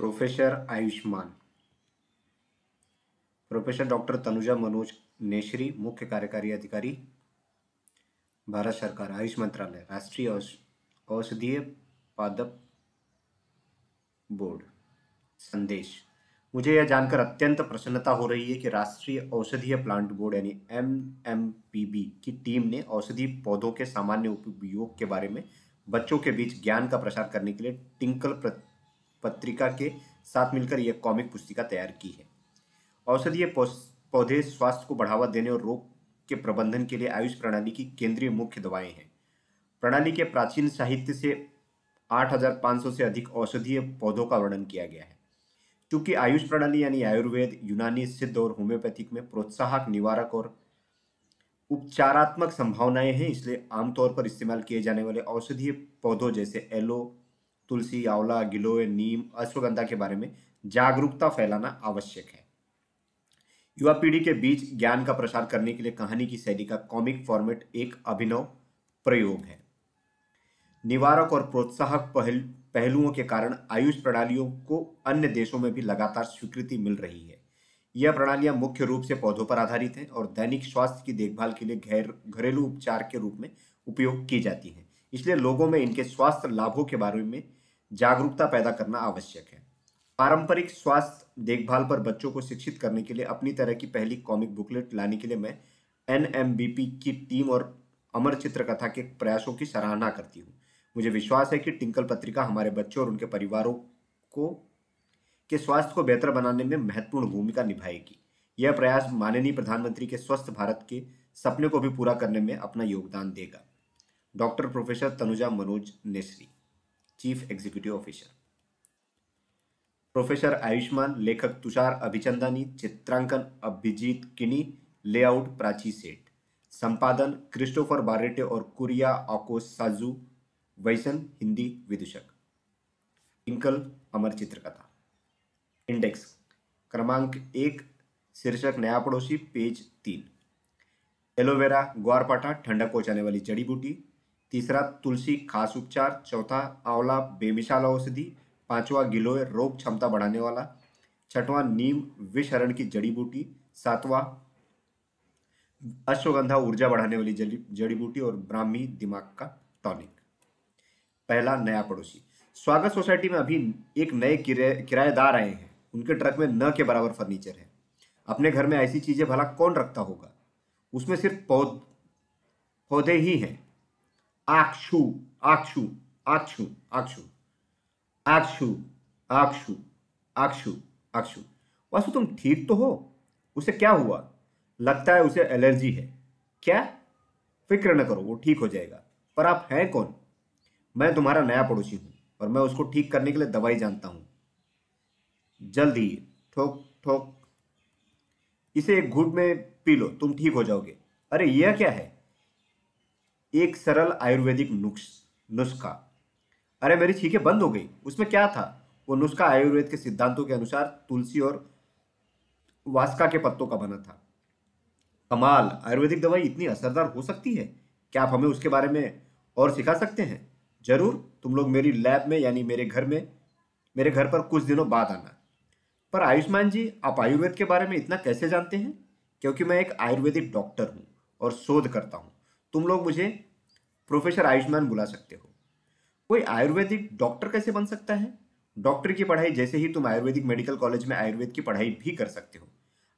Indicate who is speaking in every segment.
Speaker 1: Professor Ayushman. Professor doctor Tanuja Manoj Neshri, मुख्य कार्यकारी अधिकारी, भारत सरकार, आयुष मंत्रालय, राष्ट्रीय औषधीय पादप बोर्ड, संदेश। मुझे यह जानकर अत्यंत प्रसन्नता हो रही है कि राष्ट्रीय औषधीय प्लांट बोर्ड यानी एम एम पी बी की टीम ने औषधि पौधों के सामान्य उपयोग के बारे में बच्चों के बीच ज्ञान का प्रसार करने के लिए टिंकल पत्रिका के साथ मिलकर यह कॉमिक पुस्तिका तैयार की है। औषधीय पौधे स्वास्थ्य को बढ़ावा देने और रोग के प्रबंधन के लिए आयुष प्रणाली की केंद्रीय मुख्य दवाएँ हैं। प्रणाली के प्राचीन साहित्य से 8500 से अधिक औषधीय पौधों का वर्णन किया गया है। क्योंकि आयुष प्रणाली यानी आयुर्वेद, यूनानी, सिद्ध और होम्योपैथिक में प्रोत्साहक, निवारक और उपचारात्मक संभावनाएँ हैं, इसलिए आमतौर पर इस्तेमाल किए जाने वाले औषधीय पौधों जैसे एलो तुलसी, आंवला, गिलोय, नीम, अश्वगंधा के बारे में जागरूकता फैलाना आवश्यक है। युवा पीढ़ी के बीच ज्ञान का प्रसार करने के लिए कहानी की शैली का कॉमिक फॉर्मेट एक अभिनव प्रयोग है। निवारक और प्रोत्साहक पहल, पहलुओं के कारण आयुष प्रणालियों को अन्य देशों में भी लगातार स्वीकृति मिल रही है। यह प्रणालियाँ मुख्य रूप से पौधों पर आधारित हैं और दैनिक स्वास्थ्य की देखभाल के लिए घर घरेलू उपचार के रूप में उपयोग की जाती हैं। इसलिए लोगों में इनके स्वास्थ्य लाभों के बारे में जागरूकता पैदा करना आवश्यक है। पारंपरिक स्वास्थ्य देखभाल पर बच्चों को शिक्षित करने के लिए अपनी तरह की पहली कॉमिक बुकलेट लाने के लिए मैं एन की टीम और अमर चित्रकथा के प्रयासों की सराहना करती हूँ। मुझे विश्वास है कि टिंकल पत्रिका हमारे बच्चों और उनके परिवारों को, के स्वास्थ्य को बेहतर बनाने में महत्वपूर्ण भूमिका निभाएगी। यह प्रयास माननीय प्रधानमंत्री के स्वस्थ भारत के सपने को भी पूरा करने में अपना योगदान देगा। Doctor professor Tanuja Manoj Nesari. Chief executive officer professor Ayushman लेखक तुषार अभिचंदानी चित्रांकन अभिजीत किनी लेआउट प्राची सेठ संपादन क्रिस्टोफर बारेटे और कुरिया ऑकोस साजू वैसन हिंदी विदूषक इंकल अमर चित्रकथा इंडेक्स क्रमांक एक शीर्षक नया पड़ोसी पेज तीन एलोवेरा ग्वारपाठा ठंडक पहुँचाने वाली जड़ी बूटी तीसरा तुलसी खास उपचार, चौथा आंवला बेमिसाल औषधि, पांचवा गिलोय रोग क्षमता बढ़ाने वाला, छठवां नीम विषहरण की जड़ी बूटी, सातवां अश्वगंधा ऊर्जा बढ़ाने वाली जड़ी बूटी और ब्राह्मी दिमाग का टॉनिक। पहला नया पड़ोसी। स्वागत सोसाइटी में अभी एक नए किराएदार आए हैं। उनके ट्रक में न के बराबर फर्नीचर है। अपने घर में ऐसी चीज़ें भला कौन रखता होगा? उसमें सिर्फ़ पौध पौधे ही हैं। आक्षु आक्षु आक्षु आक्षु आक्षु आक्षु आक्षु आक्षु। वासु, तुम ठीक तो हो? उसे क्या हुआ? लगता है उसे एलर्जी है। क्या? फ़िक्र न करो, वो ठीक हो जाएगा। पर आप हैं कौन? मैं तुम्हारा नया पड़ोसी हूँ और मैं उसको ठीक करने के लिए दवाई जानता हूँ। जल्दी, ठोक ठोक। इसे एक घूट में पी लो, तुम ठीक हो जाओगे। अरे, यह क्या है? एक सरल आयुर्वेदिक नुस्ख। अरे मेरी छींकें बंद हो गई। उसमें क्या था? वो नुस्खा आयुर्वेद के सिद्धांतों के अनुसार तुलसी और वास्का के पत्तों का बना था। कमाल! आयुर्वेदिक दवाई इतनी असरदार हो सकती है? क्या आप हमें उसके बारे में और सिखा सकते हैं? ज़रूर। तुम लोग मेरी लैब में, यानी मेरे घर में, मेरे घर पर कुछ दिनों बाद आना। पर आयुष्मान जी, आप आयुर्वेद के बारे में इतना कैसे जानते हैं? क्योंकि मैं एक आयुर्वेदिक डॉक्टर हूँ और शोध करता हूँ। तुम लोग मुझे प्रोफेसर आयुष्मान बुला सकते हो। कोई आयुर्वेदिक डॉक्टर कैसे बन सकता है? डॉक्टर की पढ़ाई जैसे ही तुम आयुर्वेदिक मेडिकल कॉलेज में आयुर्वेद की पढ़ाई भी कर सकते हो।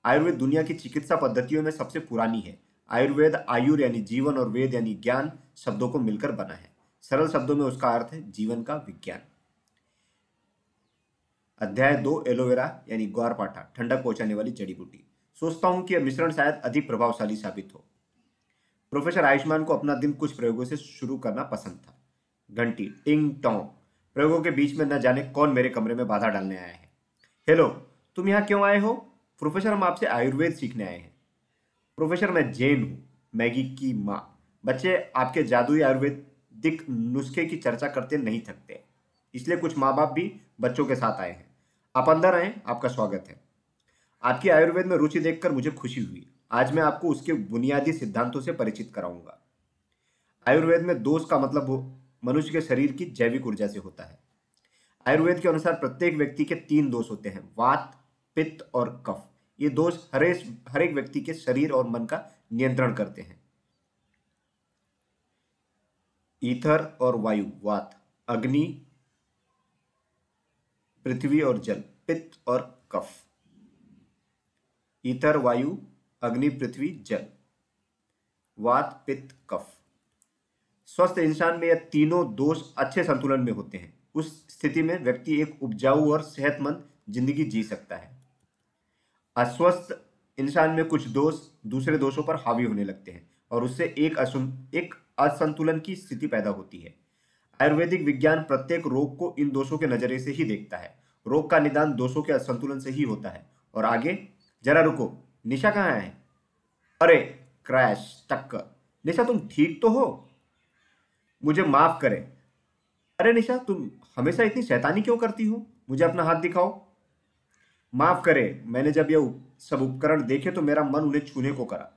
Speaker 1: आयुर्वेद दुनिया की चिकित्सा पद्धतियों में सबसे पुरानी है। आयुर्वेद आयुर यानी जीवन और वेद यानी ज्ञान शब्दों को मिलकर बना है। सरल शब्दों में उसका अर्थ है जीवन का विज्ञान। अध्याय दो, एलोवेरा यानी ग्वारपाठा ठंडक पहुँचाने वाली जड़ी बूटी। सोचता हूँ कि यह मिश्रण शायद अधिक प्रभावशाली साबित हो। प्रोफेसर आयुष्मान को अपना दिन कुछ प्रयोगों से शुरू करना पसंद था। घंटी, टिंग, टोंग। प्रयोगों के बीच में न जाने कौन मेरे कमरे में बाधा डालने आया है। हेलो, तुम यहाँ क्यों आए हो? प्रोफेसर, हम आपसे आयुर्वेद सीखने आए हैं। प्रोफेसर, मैं जैन हूँ, मैगी की माँ। बच्चे आपके जादुई आयुर्वेद दिक नुस्खे की चर्चा करते नहीं थकते। इसलिए कुछ माँ बाप भी बच्चों के साथ आए हैं। आप अंदर आए, आपका स्वागत है। आपकी आयुर्वेद में रुचि देखकर मुझे खुशी हुई। आज मैं आपको उसके बुनियादी सिद्धांतों से परिचित कराऊँगा। आयुर्वेद में दोष का मतलब मनुष्य के शरीर की जैविक ऊर्जा से होता है। आयुर्वेद के अनुसार प्रत्येक व्यक्ति के तीन दोष होते हैं, वात, पित्त और कफ। ये दोष हरे हर एक व्यक्ति के शरीर और मन का नियंत्रण करते हैं। ईथर और वायु, वात, अग्नि, पृथ्वी और जल, पित्त और कफ। ईथर, वायु अग्नि, पृथ्वी, जल। वात, पित्त, कफ। स्वस्थ इंसान में यह तीनों दोष अच्छे संतुलन में होते हैं। उस स्थिति में व्यक्ति एक उपजाऊ और सेहतमंद ज़िंदगी जी सकता है। अस्वस्थ इंसान में कुछ दोष दूसरे दोषों पर हावी होने लगते हैं और उससे एक असुन, एक असंतुलन की स्थिति पैदा होती है। आयुर्वेदिक विज्ञान प्रत्येक रोग को इन दोषों के नज़रिए से ही देखता है। रोग का निदान दोषों के असंतुलन से ही होता है। और आगे, जरा रुको। निशा कहाँ है? अरे, क्रैश, टक्कर। निशा, तुम ठीक तो हो? मुझे माफ़ करे। अरे निशा, तुम हमेशा इतनी शैतानी क्यों करती हो? मुझे अपना हाथ दिखाओ। माफ़ करे, मैंने जब यह सब उपकरण देखे तो मेरा मन उन्हें छूने को करा।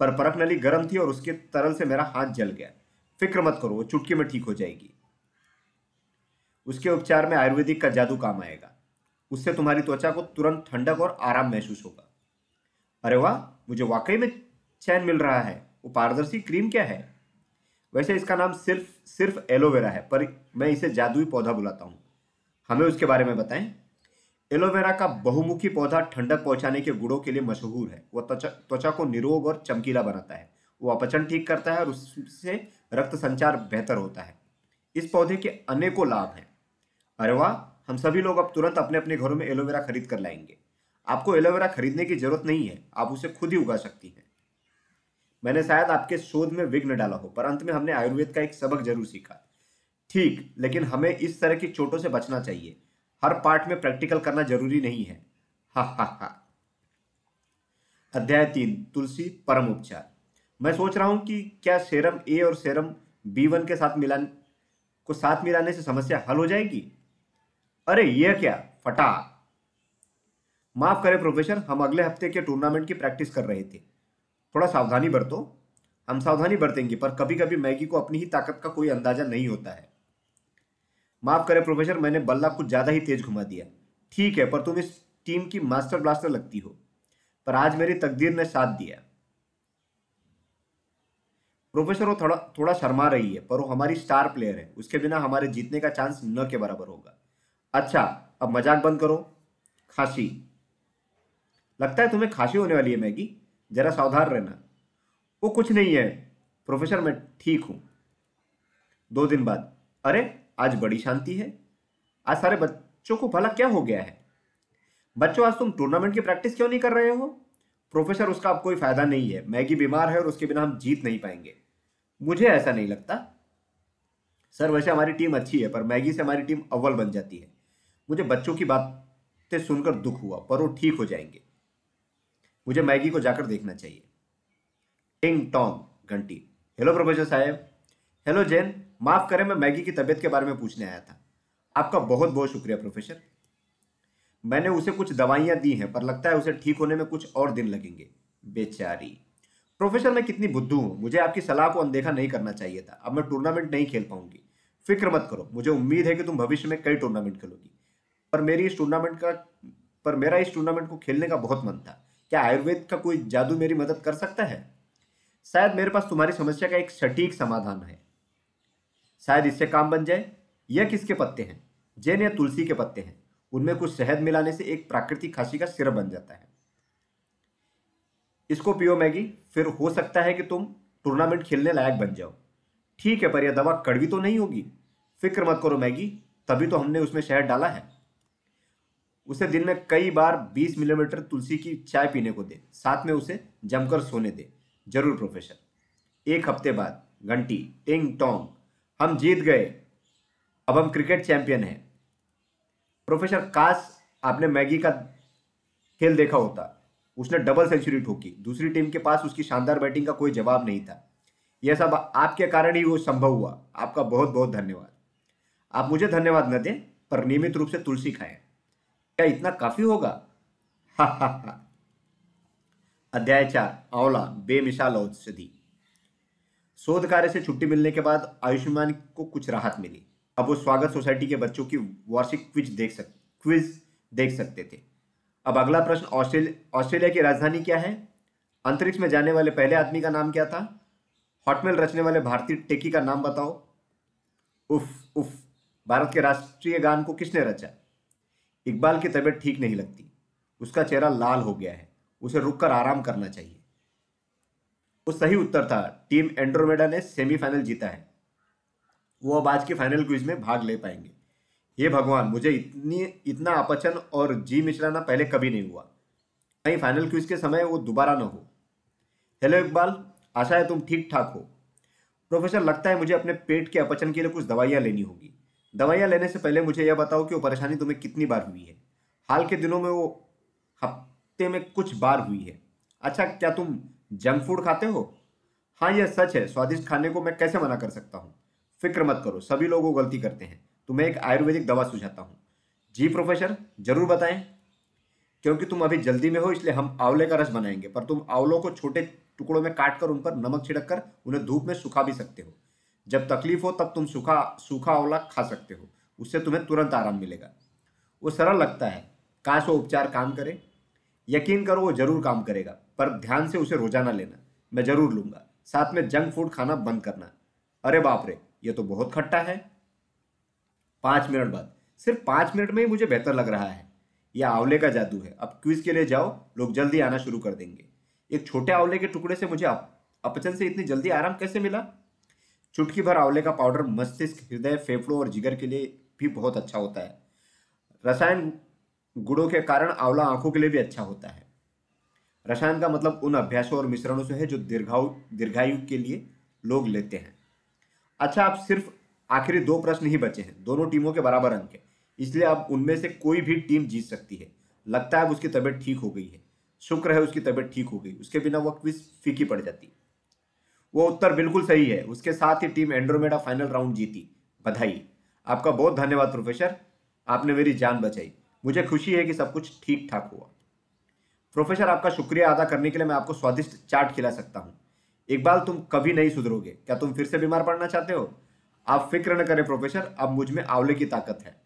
Speaker 1: पर परख नली गर्म थी और उसके तरल से मेरा हाथ जल गया। फ़िक्र मत करो, वो चुटकी में ठीक हो जाएगी। उसके उपचार में आयुर्वेदिक का जादू काम आएगा। उससे तुम्हारी त्वचा को तुरंत ठंडक और आराम महसूस होगा। अरे वाह, मुझे वाकई में चैन मिल रहा है। वो पारदर्शी क्रीम क्या है? वैसे इसका नाम सिर्फ़ सिर्फ़ एलोवेरा है, पर मैं इसे जादुई पौधा बुलाता हूँ। हमें उसके बारे में बताएँ। एलोवेरा का बहुमुखी पौधा ठंडक पहुँचाने के गुणों के लिए मशहूर है। वह त्वचा त्वचा को निरोग और चमकीला बनाता है। वो अपचन ठीक करता है और उससे रक्त संचार बेहतर होता है। इस पौधे के अनेकों लाभ हैं। अरे वाह, हम सभी लोग अब तुरंत अपने अपने घरों में एलोवेरा खरीद कर लाएँगे। आपको एलोवेरा खरीदने की ज़रूरत नहीं है, आप उसे खुद ही उगा सकती हैं। मैंने शायद आपके शोध में विघ्न डाला हो, पर अंत में हमने आयुर्वेद का एक सबक ज़रूर सीखा। ठीक, लेकिन हमें इस तरह की चोटों से बचना चाहिए। हर पार्ट में प्रैक्टिकल करना ज़रूरी नहीं है। हा हा हा। अध्याय तीन, तुलसी परम उपचार। मैं सोच रहा हूँ कि क्या सेरम ए और सेरम बी वन के साथ मिलान, को साथ मिलाने से समस्या हल हो जाएगी? अरे यह क्या? फटा माफ़ करें प्रोफेसर हम अगले हफ़्ते के टूर्नामेंट की प्रैक्टिस कर रहे थे। थोड़ा सावधानी बरतो। हम सावधानी बरतेंगे, पर कभी कभी मैगी को अपनी ही ताकत का कोई अंदाज़ा नहीं होता है। माफ़ करें प्रोफेसर मैंने बल्ला कुछ ज़्यादा ही तेज घुमा दिया। ठीक है, पर तुम इस टीम की मास्टर ब्लास्टर लगती हो। पर आज मेरी तकदीर ने साथ दिया। प्रोफेसर वो थोड़ा थोड़ा शर्मा रही है, पर वो हमारी स्टार प्लेयर है। उसके बिना हमारे जीतने का चांस न के बराबर होगा। अच्छा अब मज़ाक बंद करो। खांसी। लगता है तुम्हें खांसी होने वाली है, मैगी। जरा सावधान रहना। वो कुछ नहीं है। प्रोफेसर, मैं ठीक हूँ। दो दिन बाद। अरे, आज बड़ी शांति है। आज सारे बच्चों को भला क्या हो गया है? बच्चों, आज तुम टूर्नामेंट की प्रैक्टिस क्यों नहीं कर रहे हो? प्रोफेसर, उसका अब कोई फ़ायदा नहीं है। मैगी बीमार है और उसके बिना हम जीत नहीं पाएँगे। मुझे ऐसा नहीं लगता। सर, वैसे हमारी टीम अच्छी है, पर मैगी से हमारी टीम अव्वल बन जाती है। मुझे बच्चों की बातें सुनकर दुख हुआ, पर वो ठीक हो जाएँगे। मुझे मैगी को जाकर देखना चाहिए। टिंग टोंग, घंटी। हेलो प्रोफेसर साहब। हेलो जैन, माफ़ करें, मैं मैगी की तबीयत के बारे में पूछने आया था। आपका बहुत बहुत शुक्रिया प्रोफेसर। मैंने उसे कुछ दवाइयाँ दी हैं, पर लगता है उसे ठीक होने में कुछ और दिन लगेंगे। बेचारी। प्रोफेसर, मैं कितनी बुद्धू हूँ। मुझे आपकी सलाह को अनदेखा नहीं करना चाहिए था। अब मैं टूर्नामेंट नहीं खेल पाऊँगी। फ़िक्र मत करो। मुझे उम्मीद है कि तुम भविष्य में कई टूर्नामेंट खेलोगी। पर मेरी इस टूर्नामेंट का, पर मेरा इस टूर्नामेंट को खेलने का बहुत मन था। क्या आयुर्वेद का कोई जादू मेरी मदद कर सकता है? शायद मेरे पास तुम्हारी समस्या का एक सटीक समाधान है। शायद इससे काम बन जाए। यह किसके पत्ते हैं? जैन या तुलसी के पत्ते हैं। उनमें कुछ शहद मिलाने से एक प्राकृतिक खांसी का सिरप बन जाता है। इसको पियो, मैगी। फिर हो सकता है कि तुम टूर्नामेंट खेलने लायक बन जाओ। ठीक है, पर यह दवा कड़वी तो नहीं होगी। फ़िक्र मत करो, मैगी। तभी तो हमने उसमें शहद डाला है। उसे दिन में कई बार 20 मिलीमीटर तुलसी की चाय पीने को दे, साथ में उसे जमकर सोने दे। ज़रूर, प्रोफेसर। एक हफ़्ते बाद, घंटी, टिंग टोंग, हम जीत गए। अब हम क्रिकेट चैंपियन हैं। प्रोफेसर, काश आपने मैगी का खेल देखा होता। उसने डबल सेंचुरी ठोकी। दूसरी टीम के पास उसकी शानदार बैटिंग का कोई जवाब नहीं था। यह सब आपके कारण ही वो संभव हुआ। आपका बहुत बहुत धन्यवाद। आप मुझे धन्यवाद न दें, पर नियमित रूप से तुलसी खाएँ। क्या इतना काफ़ी होगा? अध्याय चार आंवला बेमिसाल औषधि। शोध कार्य से छुट्टी मिलने के बाद आयुष्मान को कुछ राहत मिली। अब वो स्वागत सोसाइटी के बच्चों की वार्षिक क्विज देख सक, क्विज देख सकते थे। अब अगला प्रश्न ऑस्ट्रेलिया ऑस्ट्रेलिया की राजधानी क्या है? अंतरिक्ष में जाने वाले पहले आदमी का नाम क्या था? हॉटमेल रचने वाले भारतीय टेकी का नाम बताओ। उफ उफ, भारत के राष्ट्रीय गान को किसने रचा? इकबाल की तबीयत ठीक नहीं लगती। उसका चेहरा लाल हो गया है। उसे रुककर आराम करना चाहिए। वो सही उत्तर था। टीम एंड्रोमेडा ने सेमीफाइनल जीता है। वो अब आज के फाइनल क्विज में भाग ले पाएँगे। ये भगवान, मुझे इतनी, इतना अपचन और जी मिचलाना पहले कभी नहीं हुआ। कहीं फाइनल क्विज के समय वो दोबारा ना हो। हेलो इकबाल, आशा है तुम ठीक ठाक हो। प्रोफेसर, लगता है मुझे अपने पेट के अपचन के लिए कुछ दवाइयाँ लेनी होगी। दवाइयाँ लेने से पहले मुझे यह बताओ कि वो परेशानी तुम्हें कितनी बार हुई है? हाल के दिनों में वो हफ़्ते में कुछ बार हुई है। अच्छा क्या तुम जंक फ़ूड खाते हो? हाँ यह सच है, स्वादिष्ट खाने को मैं कैसे मना कर सकता हूँ? फ़िक्र मत करो, सभी लोग वो गलती करते हैं। तुम्हें एक आयुर्वेदिक दवा सुझाता हूँ। जी प्रोफेसर, ज़रूर बताएँ। क्योंकि तुम अभी जल्दी में हो, इसलिए हम आंवले का रस बनाएँगे, पर तुम आंवलों को छोटे टुकड़ों में काट कर उन पर नमक छिड़क कर उन्हें धूप में सुखा भी सकते हो। जब तकलीफ़ हो, तब तुम सूखा सूखा आंवला खा सकते हो। उससे तुम्हें तुरंत आराम मिलेगा। वो सरल लगता है, काश वो उपचार काम करे। यकीन करो, वो ज़रूर काम करेगा, पर ध्यान से उसे रोज़ाना लेना, मैं ज़रूर लूँगा। साथ में जंक फ़ूड खाना बंद करना। अरे बाप रे, ये तो बहुत खट्टा है। पाँच मिनट बाद, सिर्फ़ पाँच मिनट में ही मुझे बेहतर लग रहा है। यह आंवले का जादू है। अब क्विज के लिए जाओ, लोग जल्दी आना शुरू कर देंगे। एक छोटे आंवले के टुकड़े से मुझे अपचन से इतनी जल्दी आराम कैसे मिला? चुटकी भर आंवले का पाउडर मस्तिष्क, हृदय, फेफड़ों और जिगर के लिए भी बहुत अच्छा होता है। रसायन गुड़ों के कारण आंवला आँखों के लिए भी अच्छा होता है। रसायन का मतलब उन अभ्यासों और मिश्रणों से है जो दीर्घायु दीर्घायु के लिए लोग लेते हैं। अच्छा आप सिर्फ़ आखिरी दो प्रश्न ही बचे हैं। दोनों टीमों के बराबर अंक है। इसलिए अब उनमें से कोई भी टीम जीत सकती है। लगता है उसकी तबीयत ठीक हो गई है। शुक्र है उसकी तबीयत ठीक हो गई। उसके बिना वो क्विज फीकी पड़ जाती। वो उत्तर बिल्कुल सही है। उसके साथ ही टीम एंड्रोमेडा फाइनल राउंड जीती। बधाई। आपका बहुत धन्यवाद, प्रोफेसर। आपने मेरी जान बचाई। मुझे खुशी है कि सब कुछ ठीक ठाक हुआ। प्रोफेसर, आपका शुक्रिया अदा करने के लिए मैं आपको स्वादिष्ट चाट खिला सकता हूँ। इकबाल तुम कभी नहीं सुधरोगे। क्या तुम फिर से बीमार पड़ना चाहते हो? आप फ़िक्र न करें, प्रोफेसर। अब मुझमें आंवले की ताकत है।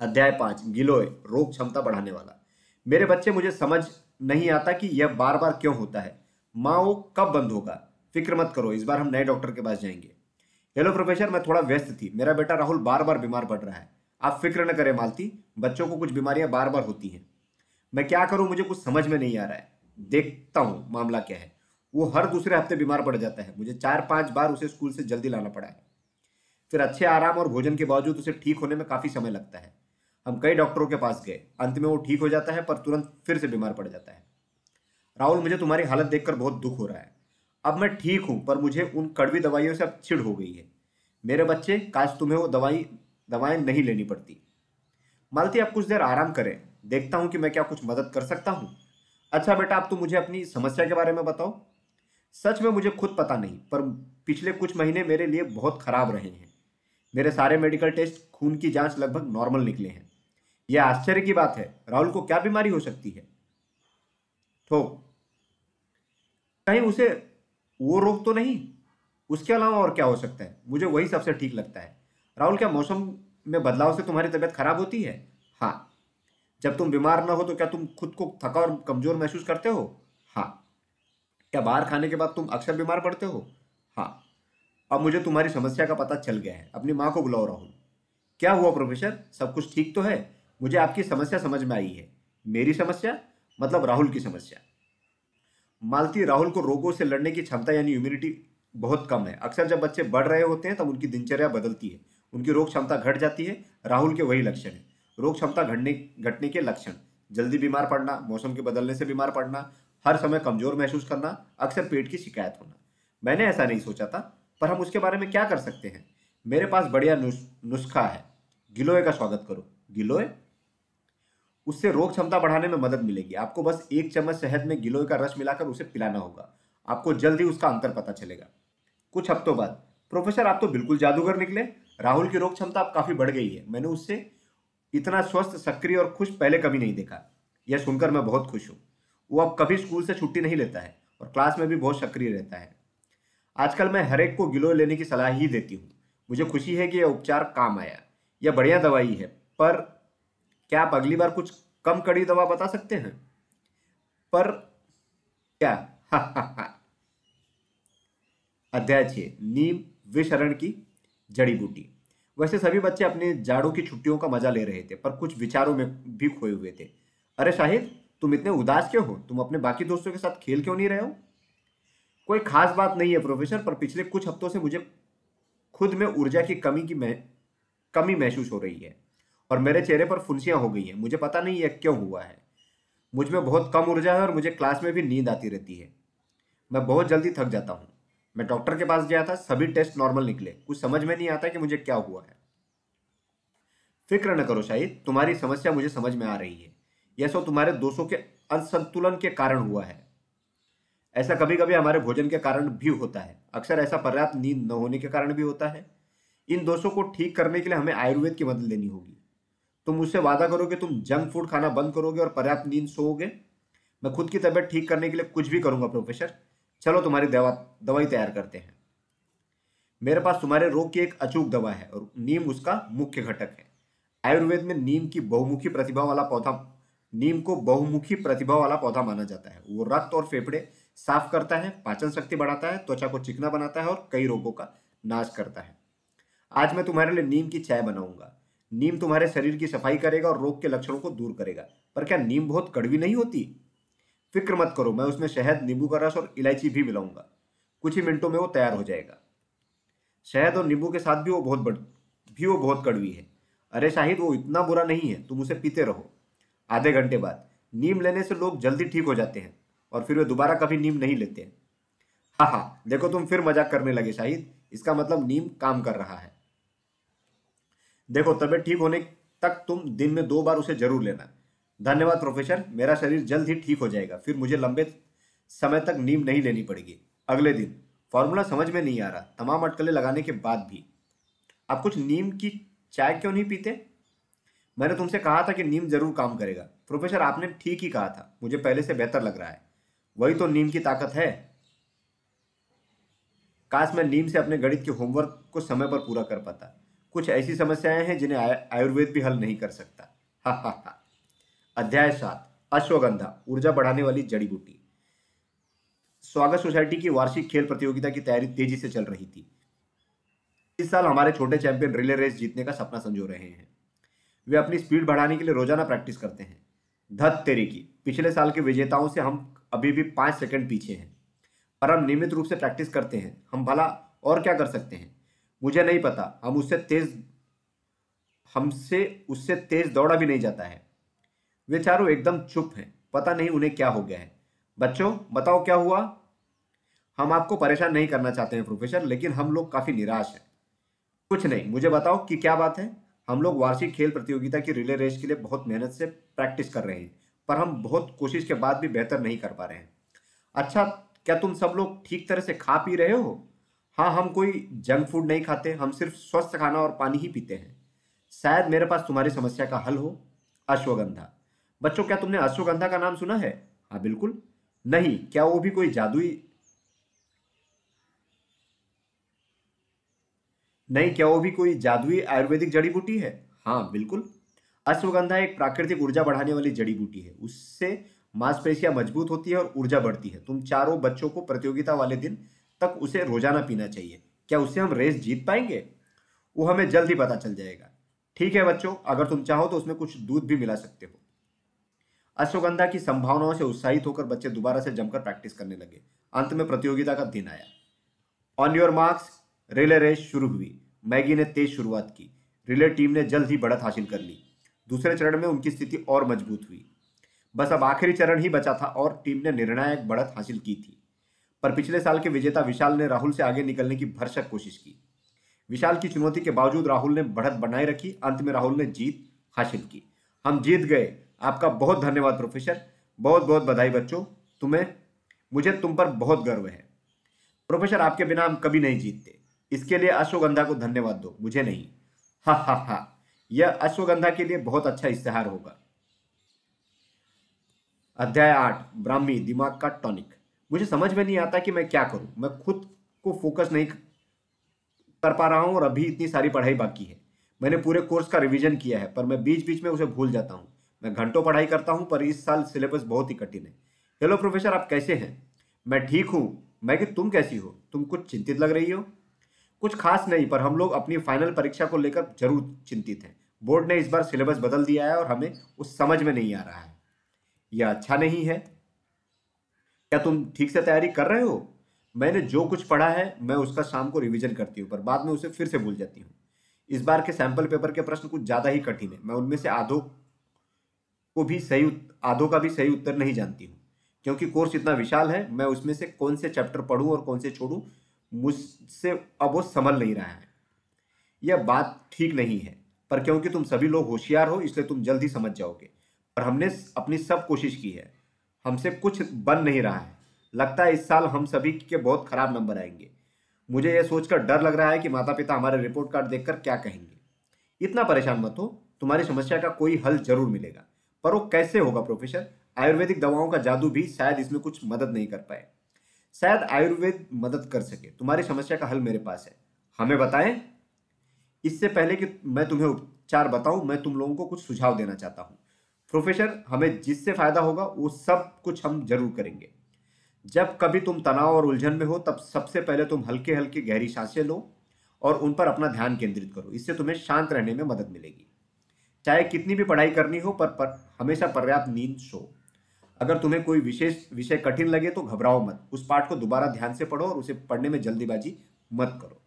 Speaker 1: अध्याय पाँच। गिलोय, रोग क्षमता बढ़ाने वाला। मेरे बच्चे, मुझे समझ नहीं आता कि यह बार बार क्यों होता है। माँ वो कब बंद होगा? फ़िक्र मत करो, इस बार हम नए डॉक्टर के पास जाएँगे। हेलो प्रोफेसर, मैं थोड़ा व्यस्त थी। मेरा बेटा राहुल बार बार बीमार पड़ रहा है। आप फ़िक्र न करें मालती, बच्चों को कुछ बीमारियाँ बार बार होती हैं। मैं क्या करूँ, मुझे कुछ समझ में नहीं आ रहा है। देखता हूँ मामला क्या है। वो हर दूसरे हफ़्ते बीमार पड़ जाता है। मुझे चार पाँच बार उसे स्कूल से जल्दी लाना पड़ा है। फिर अच्छे आराम और भोजन के बावजूद उसे ठीक होने में काफ़ी समय लगता है। हम कई डॉक्टरों के पास गए। अंत में वो ठीक हो जाता है, पर तुरंत फिर से बीमार पड़ जाता है। राहुल, मुझे तुम्हारी हालत देखकर बहुत दुख हो रहा है। अब मैं ठीक हूँ, पर मुझे उन कड़वी दवाइयों से अब चिड़ हो गई है। मेरे बच्चे, काश तुम्हें वो दवाई, दवाएँ नहीं लेनी पड़ती। मालती, आप कुछ देर आराम करें। देखता हूँ कि मैं क्या कुछ मदद कर सकता हूँ। अच्छा बेटा, आप तो मुझे अपनी समस्या के बारे में बताओ। सच में मुझे खुद पता नहीं, पर पिछले कुछ महीने मेरे लिए बहुत खराब रहे हैं। मेरे सारे मेडिकल टेस्ट, खून की जाँच लगभग नॉर्मल निकले हैं। यह आश्चर्य की बात है। राहुल को क्या बीमारी हो सकती है? तो कहीं उसे वो रोग तो नहीं, उसके अलावा और क्या हो सकता है? मुझे वही सबसे ठीक लगता है। राहुल, क्या मौसम में बदलाव से तुम्हारी तबीयत खराब होती है? हाँ। जब तुम बीमार ना हो तो क्या तुम खुद को थका और कमज़ोर महसूस करते हो? हाँ। क्या बाहर खाने के बाद तुम अक्सर बीमार पड़ते हो? हाँ। अब मुझे तुम्हारी समस्या का पता चल गया है। अपनी माँ को बुलाओ, राहुल। क्या हुआ, प्रोफेसर? सब कुछ ठीक तो है? मुझे आपकी समस्या समझ में आई है। मेरी समस्या? मतलब राहुल की समस्या। मालती राहुल को रोगों से लड़ने की क्षमता यानी इम्यूनिटी बहुत कम है। अक्सर जब बच्चे बढ़ रहे होते हैं, तब उनकी दिनचर्या बदलती है। उनकी रोग क्षमता घट जाती है। राहुल के वही लक्षण है। रोग क्षमता घटने घटने के लक्षण। जल्दी बीमार पड़ना, मौसम के बदलने से बीमार पड़ना, हर समय कमज़ोर महसूस करना, अक्सर पेट की शिकायत होना। मैंने ऐसा नहीं सोचा था, पर हम उसके बारे में क्या कर सकते हैं? मेरे पास बढ़िया नुस्खा है। गिलोय का स्वागत करो। गिलोय? उससे रोग क्षमता बढ़ाने में मदद मिलेगी। आपको बस एक चम्मच शहद में गिलोय का रस मिलाकर उसे पिलाना होगा। आपको जल्द ही उसका अंतर पता चलेगा। कुछ हफ्तों बाद। प्रोफेसर, आप तो बिल्कुल जादूगर निकले। राहुल की रोग क्षमता अब काफ़ी बढ़ गई है। मैंने उससे इतना स्वस्थ, सक्रिय और खुश पहले कभी नहीं देखा। यह सुनकर मैं बहुत खुश हूँ। वो अब कभी स्कूल से छुट्टी नहीं लेता है और क्लास में भी बहुत सक्रिय रहता है। आजकल मैं हर एक को गिलोय लेने की सलाह ही देती हूँ। मुझे खुशी है कि यह उपचार काम आया। यह बढ़िया दवाई है, पर क्या आप अगली बार कुछ कम कड़ी दवा बता सकते हैं? पर क्या? अध्याय छः नीम विशरण की जड़ी बूटी। वैसे सभी बच्चे अपने जाड़ों की छुट्टियों का मज़ा ले रहे थे, पर कुछ विचारों में भी खोए हुए थे। अरे शाहिद, तुम इतने उदास क्यों हो? तुम अपने बाकी दोस्तों के साथ खेल क्यों नहीं रहे हो? कोई खास बात नहीं है, प्रोफेसर, पर पिछले कुछ हफ्तों से मुझे खुद में ऊर्जा की कमी की मैं कमी महसूस हो रही है। और मेरे चेहरे पर फुंसियाँ हो गई हैं। मुझे पता नहीं यह क्यों हुआ है। मुझमें बहुत कम ऊर्जा है और मुझे क्लास में भी नींद आती रहती है। मैं बहुत जल्दी थक जाता हूँ। मैं डॉक्टर के पास गया था, सभी टेस्ट नॉर्मल निकले। कुछ समझ में नहीं आता कि मुझे क्या हुआ है। फ़िक्र न करो शाहिद, तुम्हारी समस्या मुझे समझ में आ रही है। यह सब तुम्हारे दोषों के असंतुलन के कारण हुआ है। ऐसा कभी कभी हमारे भोजन के कारण भी होता है। अक्सर ऐसा पर्याप्त नींद न होने के कारण भी होता है। इन दोषों को ठीक करने के लिए हमें आयुर्वेद की मदद लेनी होगी। तुम मुझसे वादा करो कि तुम जंक फ़ूड खाना बंद करोगे और पर्याप्त नींद सोओगे। मैं खुद की तबीयत ठीक करने के लिए कुछ भी करूँगा प्रोफेसर चलो तुम्हारी दवा, दवाई तैयार करते हैं। मेरे पास तुम्हारे रोग की एक अचूक दवा है और नीम उसका मुख्य घटक है। आयुर्वेद में नीम की बहुमुखी प्रतिभा वाला पौधा, नीम को बहुमुखी प्रतिभा वाला पौधा माना जाता है। वो रक्त और फेफड़े साफ़ करता है, पाचन शक्ति बढ़ाता है, त्वचा को चिकना बनाता है और कई रोगों का नाश करता है। आज मैं तुम्हारे लिए नीम की चाय बनाऊँगा। नीम तुम्हारे शरीर की सफ़ाई करेगा और रोग के लक्षणों को दूर करेगा। पर क्या नीम बहुत कड़वी नहीं होती? फ़िक्र मत करो, मैं उसमें शहद, नींबू का रस और इलायची भी मिलाऊँगा। कुछ ही मिनटों में वो तैयार हो जाएगा। शहद और नींबू के साथ भी वो बहुत बड़, भी वो बहुत कड़वी है। अरे शाहिद, वो इतना बुरा नहीं है, तुम उसे पीते रहो। आधे घंटे बाद, नीम लेने से लोग जल्दी ठीक हो जाते हैं और फिर वे दोबारा कभी नीम नहीं लेते हैं। हाँ हाँ देखो तुम फिर मज़ाक करने लगे शाहिद। इसका मतलब नीम काम कर रहा है। देखो, तबियत ठीक होने तक तुम दिन में दो बार उसे ज़रूर लेना। धन्यवाद, प्रोफेसर। मेरा शरीर जल्द ही ठीक हो जाएगा। फिर मुझे लंबे समय तक नीम नहीं लेनी पड़ेगी। अगले दिन। फॉर्मूला समझ में नहीं आ रहा। तमाम अटकलें लगाने के बाद भी। आप कुछ नीम की चाय क्यों नहीं पीते? मैंने तुमसे कहा था कि नीम ज़रूर काम करेगा। प्रोफेसर, आपने ठीक ही कहा था। मुझे पहले से बेहतर लग रहा है। वही तो नीम की ताकत है। काश मैं नीम से अपने गणित के होमवर्क को समय पर पूरा कर पाता। कुछ ऐसी समस्याएँ हैं जिन्हें आयुर्वेद भी हल नहीं कर सकता। अध्याय सात, अश्वगंधा, ऊर्जा बढ़ाने वाली जड़ी बूटी। स्वागत सोसाइटी की वार्षिक खेल प्रतियोगिता की तैयारी तेज़ी से चल रही थी। इस साल हमारे छोटे चैंपियन रिले रेस जीतने का सपना संजो रहे हैं। वे अपनी स्पीड बढ़ाने के लिए रोज़ाना प्रैक्टिस करते हैं। धत तेरी की। पिछले साल के विजेताओं से हम अभी भी पाँच सेकंड पीछे हैं। पर हम नियमित रूप से प्रैक्टिस करते हैं। हम भला और क्या कर सकते हैं? मुझे नहीं पता। हम उससे तेज, हमसे, उससे तेज दौड़ा भी नहीं जाता है। वे चारों एकदम चुप हैं। पता नहीं उन्हें क्या हो गया है। बच्चों, बताओ क्या हुआ? हम आपको परेशान नहीं करना चाहते हैं, प्रोफेसर, लेकिन हम लोग काफ़ी निराश हैं। कुछ नहीं, मुझे बताओ कि क्या बात है? हम लोग वार्षिक खेल प्रतियोगिता की रिले रेस के लिए बहुत मेहनत से प्रैक्टिस कर रहे हैं, पर हम बहुत कोशिश के बाद भी बेहतर नहीं कर पा रहे हैं। अच्छा क्या तुम सब लोग ठीक तरह से खा पी रहे हो? हाँ हम कोई जंक फ़ूड नहीं खाते, हम सिर्फ़ स्वस्थ खाना और पानी ही पीते हैं। शायद मेरे पास तुम्हारी समस्या का हल हो, अश्वगंधा। बच्चों, क्या तुमने अश्वगंधा का नाम सुना है? हाँ बिल्कुल। नहीं, क्या वो भी कोई जादुई? नहीं, क्या वो भी कोई जादुई आयुर्वेदिक जड़ी बूटी है? हाँ बिल्कुल। अश्वगंधा एक प्राकृतिक ऊर्जा बढ़ाने वाली जड़ी बूटी है। उससे मांसपेशियाँ मज़बूत होती है और ऊर्जा बढ़ती है। तुम चारों बच्चों को प्रतियोगिता वाले दिन तक उसे रोज़ाना पीना चाहिए। क्या उससे हम रेस जीत पाएँगे? वो हमें जल्द ही पता चल जाएगा। ठीक है बच्चों, अगर तुम चाहो तो उसमें कुछ दूध भी मिला सकते हो। अश्वगंधा की संभावनाओं से उत्साहित होकर बच्चे दोबारा से जमकर प्रैक्टिस करने लगे। अंत में प्रतियोगिता का दिन आया। On your marks relay race शुरू हुई। मैगी ने तेज शुरुआत की। रिले टीम ने जल्द ही बढ़त हासिल कर ली। दूसरे चरण में उनकी स्थिति और मज़बूत हुई। बस अब आखिरी चरण ही बचा था और टीम ने निर्णायक बढ़त हासिल की थी। पर पिछले साल के विजेता विशाल ने राहुल से आगे निकलने की भरसक कोशिश की। विशाल की चुनौती के बावजूद राहुल ने बढ़त बनाए रखी, अंत में राहुल ने जीत हासिल की। हम जीत गए। आपका बहुत धन्यवाद, प्रोफेसर। बहुत बहुत बधाई बच्चों। तुम्हें, मुझे तुम पर बहुत गर्व है। प्रोफेसर, आपके बिना हम कभी नहीं जीतते। इसके लिए अश्वगंधा को धन्यवाद दो। मुझे नहीं। हा हा हा। यह अश्वगंधा के लिए बहुत अच्छा इश्तेहार होगा। अध्याय आठ, ब्राह्मी, दिमाग का टॉनिक। मुझे समझ में नहीं आता कि मैं क्या करूँ। मैं खुद को फोकस नहीं कर पा रहा हूँ और अभी इतनी सारी पढ़ाई बाकी है। मैंने पूरे कोर्स का रिवीजन किया है, पर मैं बीच बीच में उसे भूल जाता हूँ। मैं घंटों पढ़ाई करता हूँ, पर इस साल सिलेबस बहुत ही कठिन है। हेलो प्रोफेसर आप कैसे हैं? मैं ठीक हूँ। मैं कि तुम कैसी हो? तुम कुछ चिंतित लग रही हो? कुछ खास नहीं, पर हम लोग अपनी फाइनल परीक्षा को लेकर ज़रूर चिंतित हैं। बोर्ड ने इस बार सिलेबस बदल दिया है और हमें उस समझ में नहीं आ रहा है। यह अच्छा नहीं है। क्या तुम ठीक से तैयारी कर रहे हो? मैंने जो कुछ पढ़ा है, मैं उसका शाम को रिवीजन करती हूँ, पर बाद में उसे फिर से भूल जाती हूँ। इस बार के सैंपल पेपर के प्रश्न कुछ ज़्यादा ही कठिन है। मैं उनमें से आधों को भी सही आधों का भी सही उत्तर नहीं जानती हूँ, क्योंकि कोर्स इतना विशाल है, मैं उसमें से कौन से चैप्टर पढ़ूँ और कौन से छोड़ूँ, मुझसे अब वो संभल नहीं रहा है। यह बात ठीक नहीं है, पर क्योंकि तुम सभी लोग होशियार हो, इसलिए तुम जल्द समझ जाओगे। पर हमने अपनी सब कोशिश की है हमसे कुछ बन नहीं रहा है। लगता है इस साल हम सभी के बहुत खराब नंबर आएँगे। मुझे यह सोचकर डर लग रहा है कि माता पिता हमारे रिपोर्ट कार्ड देखकर क्या कहेंगे। इतना परेशान मत हो। तुम्हारी समस्या का कोई हल ज़रूर मिलेगा। पर वो कैसे होगा प्रोफेसर आयुर्वेदिक दवाओं का जादू भी शायद इसमें कुछ मदद नहीं कर पाए। शायद आयुर्वेद मदद कर सके। तुम्हारी समस्या का हल मेरे पास है। हमें बताएँ? इससे पहले कि मैं तुम्हें उपचार बताऊँ, मैं तुम लोगों को कुछ सुझाव देना चाहता हूँ। प्रोफेसर हमें जिससे फ़ायदा होगा वो सब कुछ हम ज़रूर करेंगे। जब कभी तुम तनाव और उलझन में हो तब सबसे पहले तुम हल्के हल्के गहरी साँसें लो और उन पर अपना ध्यान केंद्रित करो। इससे तुम्हें शांत रहने में मदद मिलेगी। चाहे कितनी भी पढ़ाई करनी हो पर, पर हमेशा पर्याप्त नींद सो। अगर तुम्हें कोई विशेष विषय कठिन लगे तो घबराओ मत। उस पाठ को दोबारा ध्यान से पढ़ो और उसे पढ़ने में जल्दीबाजी मत करो।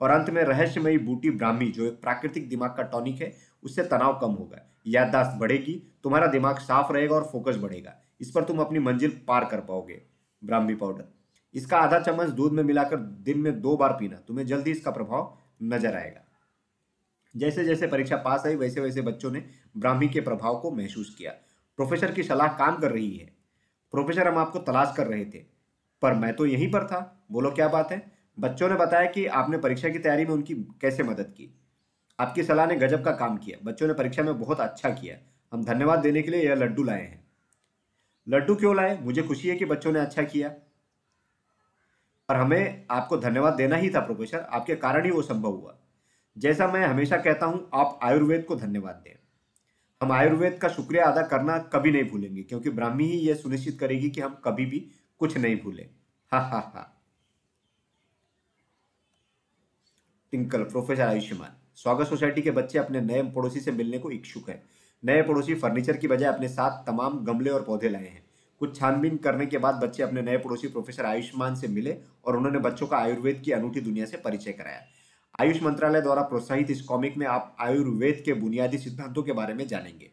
Speaker 1: और अंत में रहस्यमयी बूटी ब्राह्मी, जो एक प्राकृतिक दिमाग का टॉनिक है, उससे तनाव कम होगा। याददाश्त बढ़ेगी, तुम्हारा दिमाग साफ़ रहेगा और फोकस बढ़ेगा। इस पर तुम अपनी मंजिल पार कर पाओगे, ब्राह्मी पाउडर। इसका आधा चम्मच दूध में मिलाकर दिन में दो बार पीना, तुम्हें जल्दी इसका प्रभाव नज़र आएगा। जैसे जैसे परीक्षा पास आई, वैसे वैसे बच्चों ने ब्राह्मी के प्रभाव को महसूस किया। प्रोफेसर की सलाह काम कर रही है। प्रोफेसर हम आपको तलाश कर रहे थे, पर मैं तो यहीं पर था। बोलो क्या बात है? बच्चों ने बताया कि आपने परीक्षा की तैयारी में उनकी कैसे मदद की? आपकी सलाह ने गजब का काम किया। बच्चों ने परीक्षा में बहुत अच्छा किया। हम धन्यवाद देने के लिए यह लड्डू लाए हैं। लड्डू क्यों लाए? मुझे खुशी है कि बच्चों ने अच्छा किया। पर हमें आपको धन्यवाद देना ही था, प्रोफेसर। आपके कारण ही वो संभव हुआ। जैसा मैं हमेशा कहता हूँ, आप आयुर्वेद को धन्यवाद दें। हम आयुर्वेद का शुक्रिया अदा करना कभी नहीं भूलेंगे, क्योंकि ब्राह्मी ही यह सुनिश्चित करेगी कि हम कभी भी कुछ नहीं भूलें। हा हा हा। टिंकल प्रोफेसर आयुष्मान स्वागत सोसाइटी के बच्चे अपने नए पड़ोसी से मिलने को इच्छुक हैं। नए पड़ोसी फर्नीचर की बजाय अपने साथ तमाम गमले और पौधे लाए हैं। कुछ छानबीन करने के बाद बच्चे अपने नए पड़ोसी प्रोफेसर आयुष्मान से मिले और उन्होंने बच्चों का आयुर्वेद की अनूठी दुनिया से परिचय कराया। आयुष मंत्रालय द्वारा प्रोत्साहित इस कॉमिक में आप आयुर्वेद के बुनियादी सिद्धांतों के बारे में जानेंगे।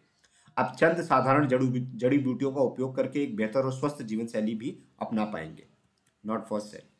Speaker 1: आप चंद साधारण जड़ू जड़ी बूटियों का उपयोग करके एक बेहतर और स्वस्थ जीवन शैली भी अपना पाएँगे। Not for sale